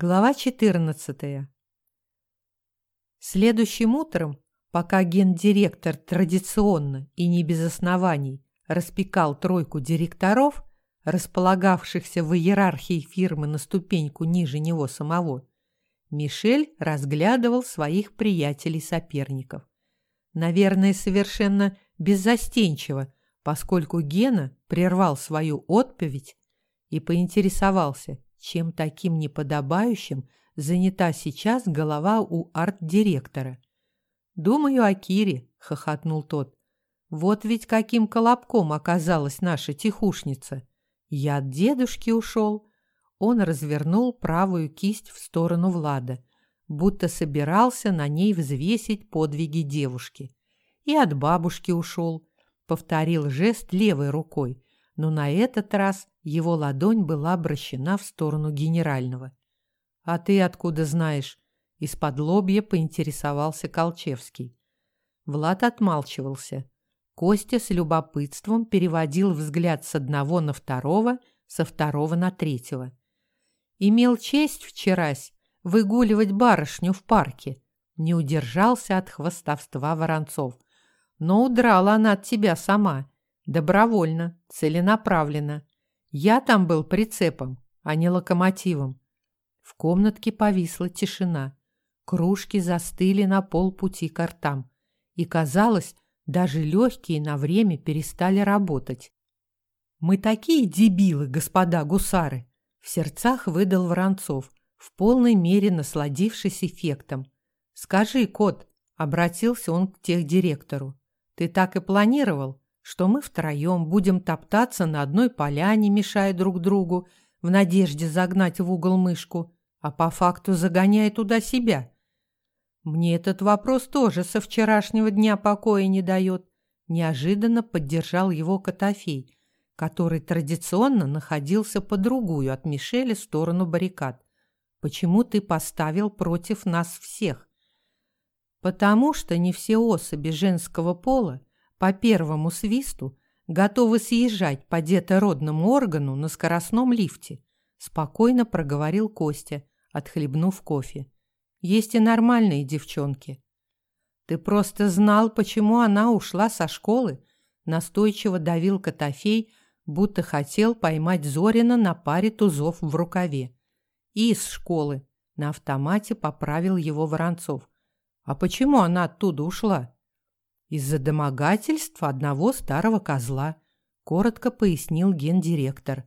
Глава 14. Следующим утром, пока гендиректор традиционно и не без оснований распекал тройку директоров, располагавшихся в иерархии фирмы на ступеньку ниже него самого, Мишель разглядывал своих приятелей-соперников. Наверное, совершенно беззастенчиво, поскольку Гена прервал свою отповедь и поинтересовался – чем таким неподобающим занята сейчас голова у арт-директора. «Думаю о Кире», — хохотнул тот. «Вот ведь каким колобком оказалась наша тихушница. Я от дедушки ушел». Он развернул правую кисть в сторону Влада, будто собирался на ней взвесить подвиги девушки. «И от бабушки ушел», — повторил жест левой рукой, но на этот раз его ладонь была обращена в сторону генерального. «А ты откуда знаешь?» – из-под лобья поинтересовался Колчевский. Влад отмалчивался. Костя с любопытством переводил взгляд с одного на второго, со второго на третьего. «Имел честь вчерась выгуливать барышню в парке», не удержался от хвостовства Воронцов. «Но удрала она от тебя сама, добровольно, целенаправленно. Я там был прицепом, а не локомотивом. В комнатке повисла тишина. Кружки застыли на полпути к ртам. И, казалось, даже легкие на время перестали работать. «Мы такие дебилы, господа гусары!» В сердцах выдал Воронцов, в полной мере насладившись эффектом. «Скажи, кот», — обратился он к техдиректору, — «ты так и планировал? Что мы втроем будем топтаться на одной поляне, мешая друг другу, в надежде загнать в угол мышку, а по факту загоняя туда себя. Мне этот вопрос тоже со вчерашнего дня покоя не дает. Неожиданно поддержал его Котофей, который традиционно находился по другую от Мишеля сторону баррикад. Почему ты поставил против нас всех? Потому что не все особи женского пола по первому свисту готовы съезжать по детородному органу на скоростном лифте, спокойно проговорил Костя, отхлебнув кофе. Есть и нормальные девчонки. Ты просто знал, почему она ушла со школы, настойчиво давил Котофей, будто хотел поймать Зорина на паре тузов в рукаве. И из школы на автомате поправил его Воронцов. А почему она оттуда ушла? Из-за домогательства одного старого козла, коротко пояснил гендиректор.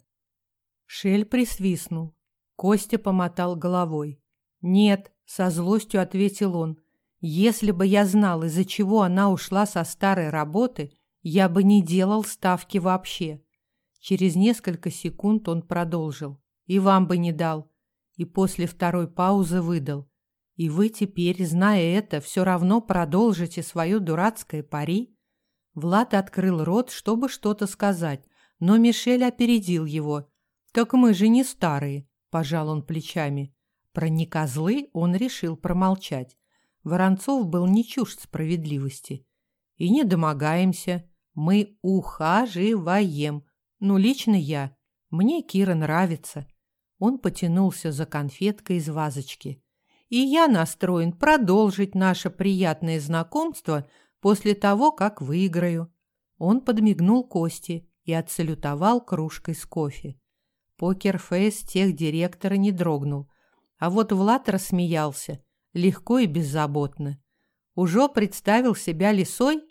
Шель присвистнул. Костя помотал головой. «Нет», — со злостью ответил он, — «если бы я знал, из-за чего она ушла со старой работы, я бы не делал ставки вообще». Через несколько секунд он продолжил. «И вам бы не дал». И после второй паузы выдал. И вы теперь, зная это, все равно продолжите свое дурацкое пари? Влад открыл рот, чтобы что-то сказать, но Мишель опередил его. Так мы же не старые, пожал он плечами. Про не козлы он решил промолчать. Воронцов был не чужд справедливости. И не домогаемся, мы ухаживаем. Ну, лично я. Мне Кира нравится. Он потянулся за конфеткой из вазочки и я настроен продолжить наше приятное знакомство после того, как выиграю». Он подмигнул Косте и отсалютовал кружкой с кофе. Покерфейс тех директора не дрогнул, а вот Влад рассмеялся, легко и беззаботно. Уже представил себя лисой?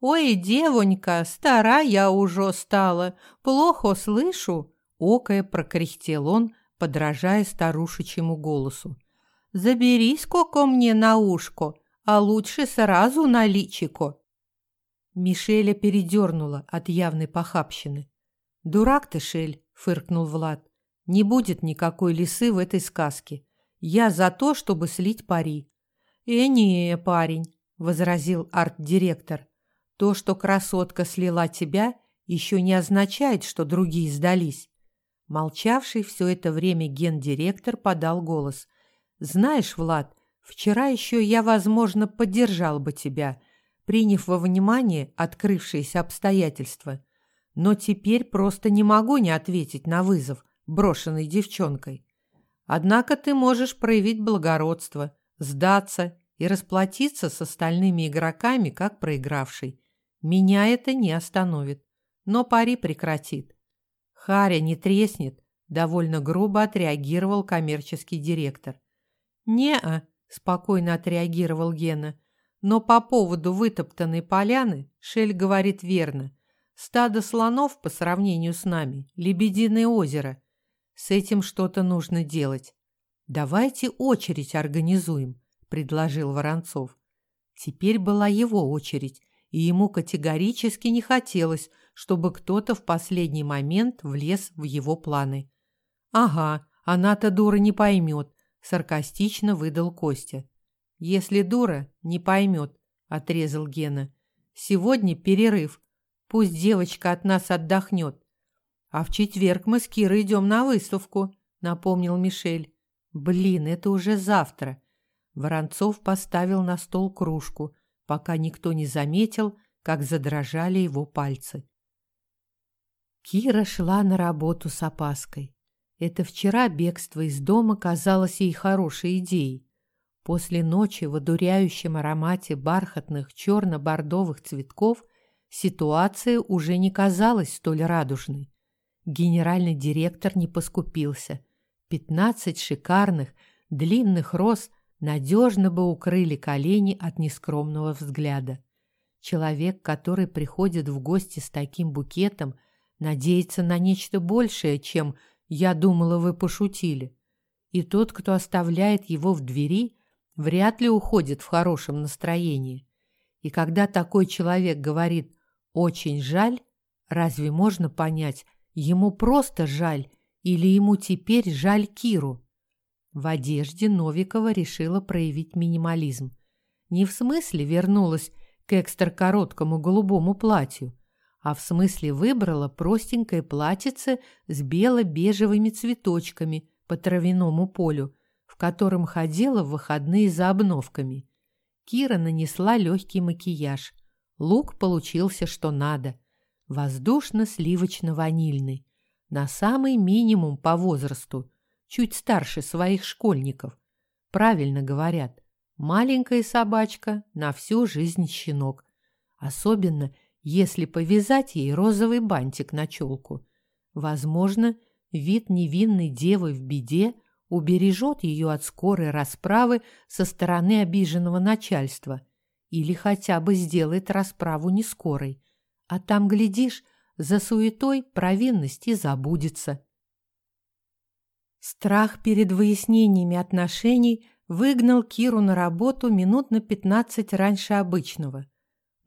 «Ой, девонька, стара я уже стала, плохо слышу!» Окая прокряхтел он, подражая старушечьему голосу. Забери сколько мне на ушко, а лучше сразу на личико. Мишеля передернула от явной похабщины. «Дурак ты, Шель!» — фыркнул Влад. «Не будет никакой лисы в этой сказке. Я за то, чтобы слить пари». «Э, не, парень!» — возразил арт-директор. «То, что красотка слила тебя, еще не означает, что другие сдались». Молчавший все это время гендиректор подал голос — знаешь, Влад, вчера еще я, возможно, поддержал бы тебя, приняв во внимание открывшиеся обстоятельства. Но теперь просто не могу не ответить на вызов, брошенный девчонкой. Однако ты можешь проявить благородство, сдаться и расплатиться с остальными игроками, как проигравший. Меня это не остановит, но пари прекратит. Харя не треснет, довольно грубо отреагировал коммерческий директор. «Не-а», – спокойно отреагировал Гена. «Но по поводу вытоптанной поляны Шель говорит верно. Стадо слонов по сравнению с нами – лебединое озеро. С этим что-то нужно делать. Давайте очередь организуем», – предложил Воронцов. Теперь была его очередь, и ему категорически не хотелось, чтобы кто-то в последний момент влез в его планы. «Ага, она-то дура не поймет», – саркастично выдал Костя. «Если дура, не поймет», – отрезал Гена. «Сегодня перерыв. Пусть девочка от нас отдохнет». «А в четверг мы с Кирой идем на выставку», – напомнил Мишель. «Блин, это уже завтра». Воронцов поставил на стол кружку, пока никто не заметил, как задрожали его пальцы. Кира шла на работу с опаской. Это вчера бегство из дома казалось ей хорошей идеей. После ночи в одуряющем аромате бархатных черно-бордовых цветков ситуация уже не казалась столь радужной. Генеральный директор не поскупился. Пятнадцать шикарных, длинных роз надежно бы укрыли колени от нескромного взгляда. Человек, который приходит в гости с таким букетом, надеется на нечто большее, чем я думала, вы пошутили. И тот, кто оставляет его в двери, вряд ли уходит в хорошем настроении. И когда такой человек говорит «очень жаль», разве можно понять, ему просто жаль или ему теперь жаль Киру? В одежде Новикова решила проявить минимализм. Не в смысле вернулась к экстра-короткому голубому платью, а в смысле выбрала простенькое платьице с бело-бежевыми цветочками по травяному полю, в котором ходила в выходные за обновками. Кира нанесла легкий макияж. Лук получился что надо. Воздушно-сливочно-ванильный. На самый минимум по возрасту. Чуть старше своих школьников. Правильно говорят. Маленькая собачка на всю жизнь щенок. Особенно – если повязать ей розовый бантик на челку. Возможно, вид невинной девы в беде убережет ее от скорой расправы со стороны обиженного начальства или хотя бы сделает расправу не скорой. А там, глядишь, за суетой провинность забудется. Страх перед выяснениями отношений выгнал Киру на работу минут на пятнадцать раньше обычного –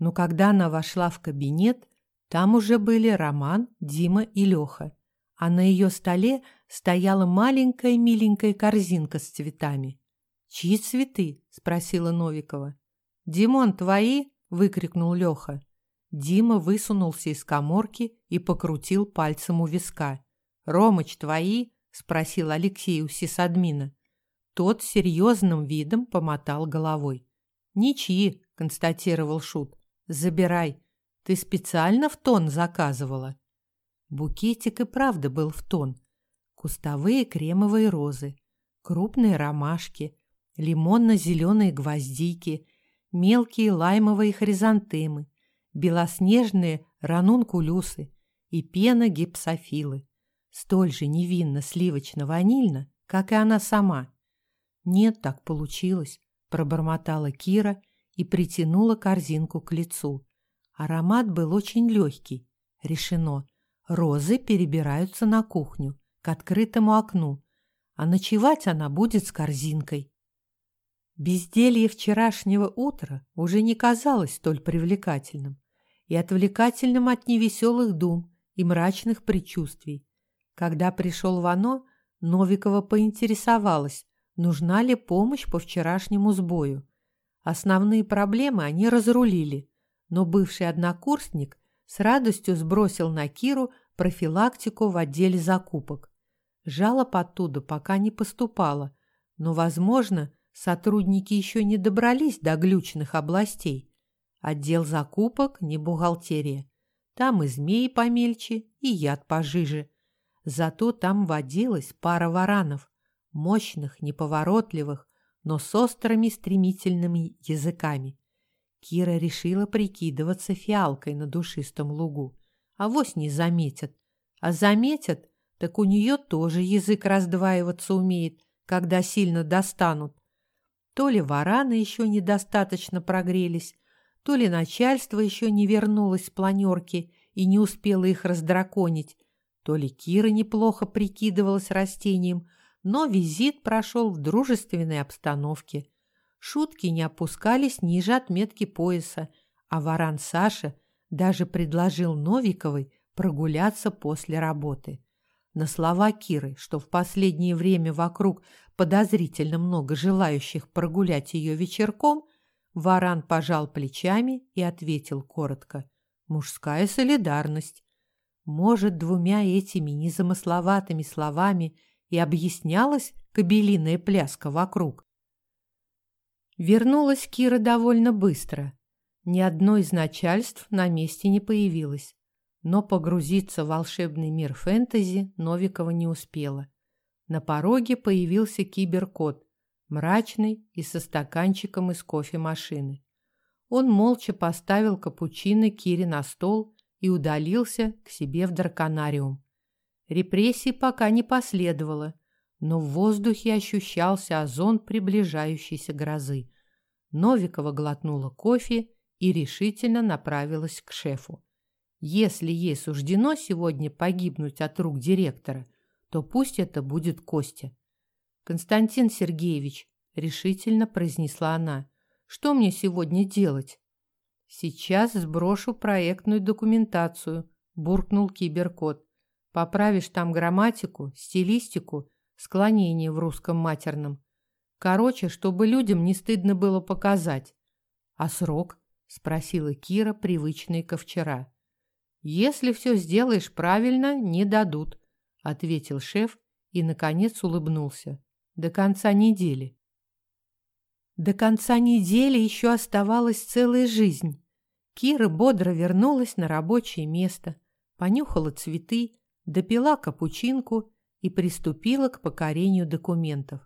но когда она вошла в кабинет, там уже были Роман, Дима и Леха, а на ее столе стояла маленькая миленькая корзинка с цветами. «Чьи цветы?» – спросила Новикова. «Димон, твои?» – выкрикнул Леха. Дима высунулся из коморки и покрутил пальцем у виска. «Ромыч, твои?» – спросил Алексей у сисадмина. Тот серьезным видом помотал головой. «Ничьи», – констатировал Шут. Забирай. Ты специально в тон заказывала. Букетик и правда был в тон. Кустовые кремовые розы, крупные ромашки, лимонно-зеленые гвоздики, мелкие лаймовые хризантемы, белоснежные ранункулюсы и пена гипсофилы. Столь же невинно сливочно-ванильно, как и она сама. «Нет, так получилось», – пробормотала Кира и притянула корзинку к лицу. Аромат был очень легкий. Решено. Розы перебираются на кухню, к открытому окну, а ночевать она будет с корзинкой. Безделье вчерашнего утра уже не казалось столь привлекательным и отвлекательным от невеселых дум и мрачных предчувствий. Когда пришел Вано, Новикова поинтересовалась, нужна ли помощь по вчерашнему сбою. Основные проблемы они разрулили, но бывший однокурсник с радостью сбросил на Киру профилактику в отделе закупок. Жалоб оттуда пока не поступало, но, возможно, сотрудники еще не добрались до глючных областей. Отдел закупок не бухгалтерия. Там и змеи помельче, и яд пожиже. Зато там водилась пара варанов. мощных, неповоротливых, но с острыми стремительными языками. Кира решила прикидываться фиалкой на душистом лугу. а Авось не заметят. А заметят, так у нее тоже язык раздваиваться умеет, когда сильно достанут. То ли вараны еще недостаточно прогрелись, то ли начальство еще не вернулось с планерки и не успело их раздраконить, то ли Кира неплохо прикидывалась растением, но визит прошел в дружественной обстановке. Шутки не опускались ниже отметки пояса, а варан Саша даже предложил Новиковой прогуляться после работы. На слова Киры, что в последнее время вокруг подозрительно много желающих прогулять ее вечерком, Варан пожал плечами и ответил коротко. «Мужская солидарность». Может, двумя этими незамысловатыми словами и объяснялась кабелиная пляска вокруг. Вернулась Кира довольно быстро. Ни одно из начальств на месте не появилось. Но погрузиться в волшебный мир фэнтези Новикова не успела. На пороге появился киберкот, мрачный и со стаканчиком из кофемашины. Он молча поставил капучино Кире на стол и удалился к себе в драконариум. Репрессий пока не последовало, но в воздухе ощущался озон приближающейся грозы. Новикова глотнула кофе и решительно направилась к шефу. Если ей суждено сегодня погибнуть от рук директора, то пусть это будет Костя. Константин Сергеевич, решительно произнесла она, что мне сегодня делать? Сейчас сброшу проектную документацию, буркнул киберкот. Поправишь там грамматику, стилистику склонение в русском матерном. Короче, чтобы людям не стыдно было показать. А срок? спросила Кира, привычная ко вчера. Если все сделаешь правильно, не дадут, ответил шеф и наконец улыбнулся. До конца недели. До конца недели еще оставалась целая жизнь. Кира бодро вернулась на рабочее место, понюхала цветы, допила капучинку и приступила к покорению документов.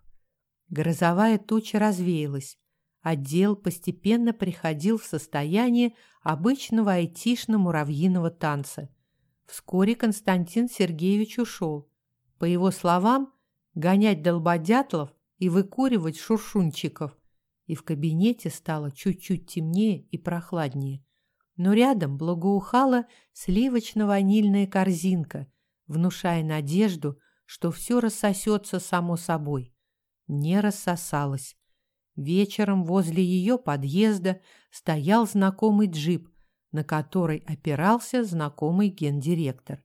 Грозовая туча развеялась. Отдел постепенно приходил в состояние обычного айтишно-муравьиного танца. Вскоре Константин Сергеевич ушел. По его словам, гонять долбодятлов и выкуривать шуршунчиков. И в кабинете стало чуть-чуть темнее и прохладнее. Но рядом благоухала сливочно-ванильная корзинка, внушая надежду, что все рассосется само собой. Не рассосалось. Вечером возле ее подъезда стоял знакомый джип, на который опирался знакомый гендиректор.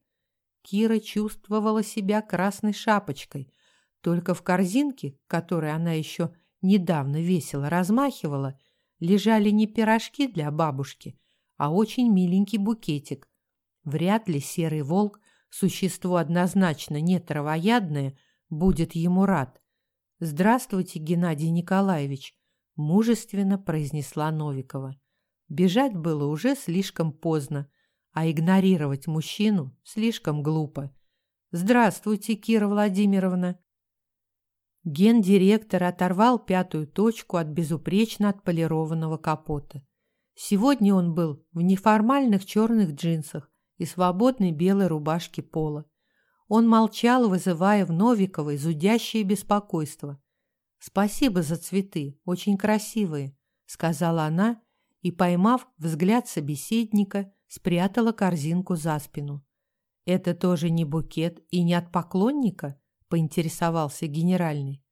Кира чувствовала себя красной шапочкой, только в корзинке, которой она еще недавно весело размахивала, лежали не пирожки для бабушки, а очень миленький букетик. Вряд ли серый волк существо однозначно не травоядное, будет ему рад. «Здравствуйте, Геннадий Николаевич», – мужественно произнесла Новикова. Бежать было уже слишком поздно, а игнорировать мужчину слишком глупо. «Здравствуйте, Кира Владимировна!» Гендиректор оторвал пятую точку от безупречно отполированного капота. Сегодня он был в неформальных черных джинсах, и свободной белой рубашки пола. Он молчал, вызывая в Новиковой зудящее беспокойство. «Спасибо за цветы, очень красивые», — сказала она и, поймав взгляд собеседника, спрятала корзинку за спину. «Это тоже не букет и не от поклонника?» — поинтересовался генеральный.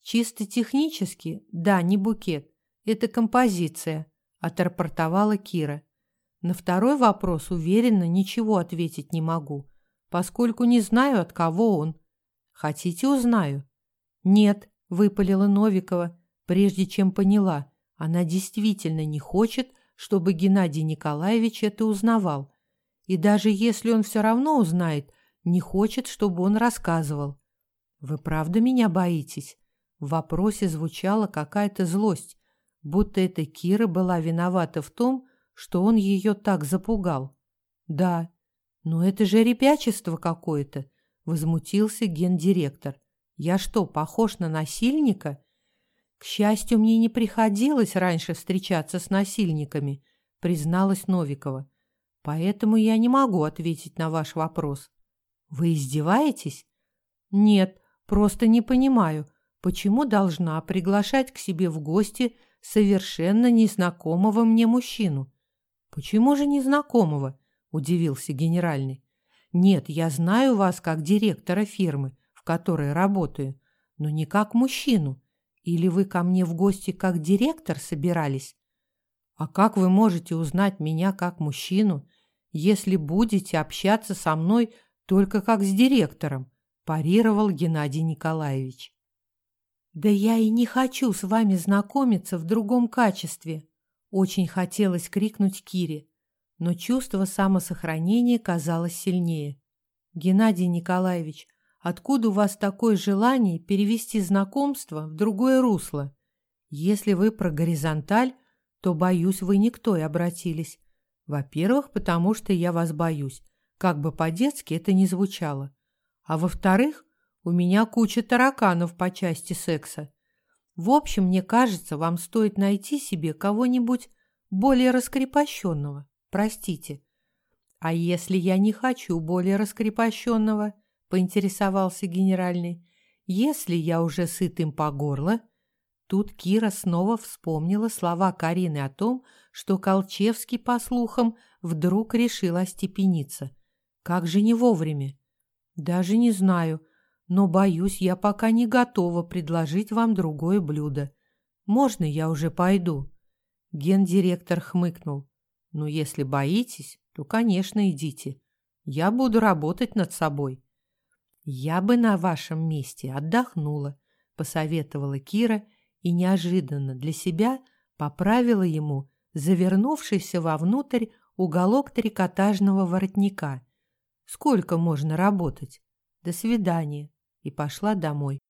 «Чисто технически, да, не букет. Это композиция», — отрапортовала Кира. На второй вопрос уверенно ничего ответить не могу, поскольку не знаю, от кого он. Хотите, узнаю? Нет, выпалила Новикова, прежде чем поняла, она действительно не хочет, чтобы Геннадий Николаевич это узнавал. И даже если он все равно узнает, не хочет, чтобы он рассказывал. Вы правда меня боитесь? В вопросе звучала какая-то злость, будто эта Кира была виновата в том, что он ее так запугал. Да, но это же ребячество какое-то, возмутился гендиректор. Я что, похож на насильника? К счастью, мне не приходилось раньше встречаться с насильниками, призналась Новикова. Поэтому я не могу ответить на ваш вопрос. Вы издеваетесь? Нет, просто не понимаю, почему должна приглашать к себе в гости совершенно незнакомого мне мужчину. Почему же незнакомого? удивился генеральный. Нет, я знаю вас как директора фирмы, в которой работаю, но не как мужчину. Или вы ко мне в гости как директор собирались? А как вы можете узнать меня как мужчину, если будете общаться со мной только как с директором? парировал Геннадий Николаевич. Да я и не хочу с вами знакомиться в другом качестве, очень хотелось крикнуть Кире, но чувство самосохранения казалось сильнее. Геннадий Николаевич, откуда у вас такое желание перевести знакомство в другое русло? Если вы про горизонталь, то, боюсь, вы никто и обратились. Во-первых, потому что я вас боюсь, как бы по-детски это ни звучало. А во-вторых, у меня куча тараканов по части секса. В общем, мне кажется, вам стоит найти себе кого-нибудь более раскрепощенного. Простите. А если я не хочу более раскрепощенного, поинтересовался генеральный, если я уже сыт им по горло, Тут Кира снова вспомнила слова Карины о том, что Колчевский, по слухам, вдруг решил остепениться. Как же не вовремя? Даже не знаю, но, боюсь, я пока не готова предложить вам другое блюдо. Можно я уже пойду?» Гендиректор хмыкнул. «Ну, если боитесь, то, конечно, идите. Я буду работать над собой». «Я бы на вашем месте отдохнула», — посоветовала Кира и неожиданно для себя поправила ему завернувшийся вовнутрь уголок трикотажного воротника. «Сколько можно работать? До свидания!» И пошла домой.